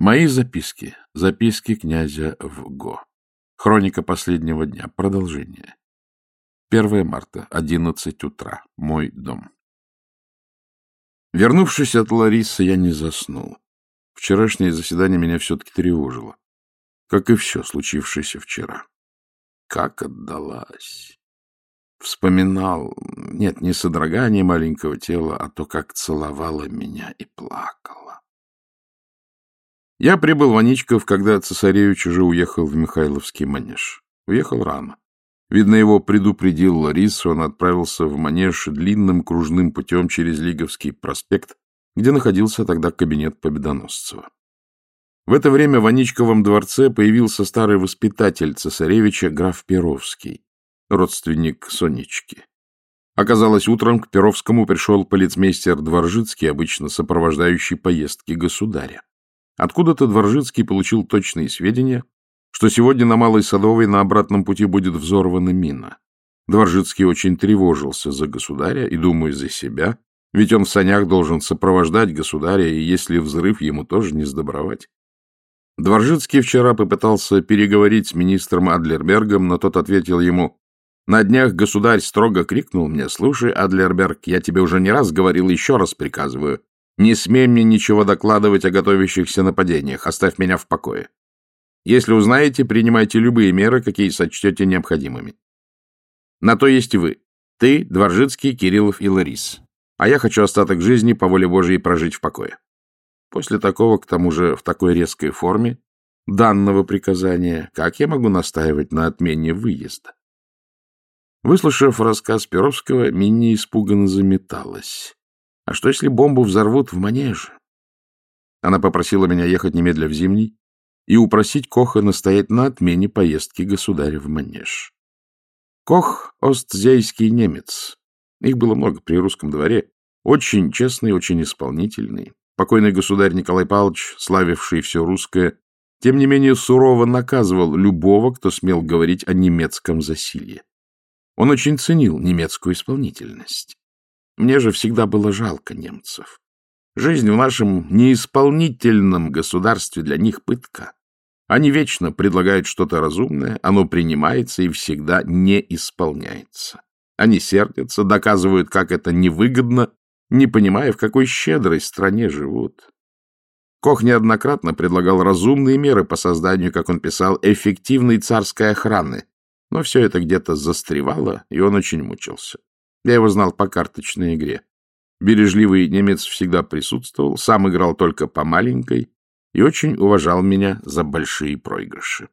Мои записки. Записки князя в Го. Хроника последнего дня. Продолжение. 1 марта, 11 утра. Мой дом. Вернувшись от Ларисы, я не заснул. Вчерашнее заседание меня все-таки тревожило. Как и все случившееся вчера. Как отдалась. Вспоминал, нет, не содрогание маленького тела, а то, как целовала меня и плакала. Я прибыл в Аничков, когда цесаревич уже уехал в Михайловский манеж. Уехал рано. Видно, его предупредил Ларису, он отправился в манеж длинным кружным путем через Лиговский проспект, где находился тогда кабинет Победоносцева. В это время в Аничковом дворце появился старый воспитатель цесаревича граф Перовский родственник Сонечки. Оказалось, утром к Перовскому пришел полицмейстер Дворжицкий, обычно сопровождающий поездки государя. Откуда-то Дворжицкий получил точные сведения, что сегодня на Малой Садовой на обратном пути будет взорвана мина. Дворжицкий очень тревожился за государя и, думаю, за себя, ведь он в санях должен сопровождать государя, и если взрыв, ему тоже не сдобровать. Дворжицкий вчера попытался переговорить с министром Адлербергом, но тот ответил ему, на днях государь строго крикнул мне, «Слушай, Адлерберг, я тебе уже не раз говорил, еще раз приказываю, не смей мне ничего докладывать о готовящихся нападениях, оставь меня в покое. Если узнаете, принимайте любые меры, какие сочтете необходимыми. На то есть вы, ты, Дворжицкий, Кириллов и Ларис. А я хочу остаток жизни по воле Божьей прожить в покое. После такого, к тому же в такой резкой форме, данного приказания, как я могу настаивать на отмене выезда? Выслушав рассказ Перовского, Минни испуганно заметалась. А что, если бомбу взорвут в манеже? Она попросила меня ехать немедля в Зимний и упросить Коха настоять на отмене поездки государя в манеж. Кох — остзейский немец. Их было много при русском дворе. Очень честный, очень исполнительный. Покойный государь Николай Павлович, славивший все русское, тем не менее сурово наказывал любого, кто смел говорить о немецком засилье. Он очень ценил немецкую исполнительность. Мне же всегда было жалко немцев. Жизнь в нашем неисполнительном государстве для них пытка. Они вечно предлагают что-то разумное, оно принимается и всегда не исполняется. Они сердятся, доказывают, как это невыгодно, не понимая, в какой щедрой стране живут. Кох неоднократно предлагал разумные меры по созданию, как он писал, эффективной царской охраны, но все это где-то застревало, и он очень мучился. Я его знал по карточной игре. Бережливый немец всегда присутствовал, сам играл только по маленькой и очень уважал меня за большие проигрыши.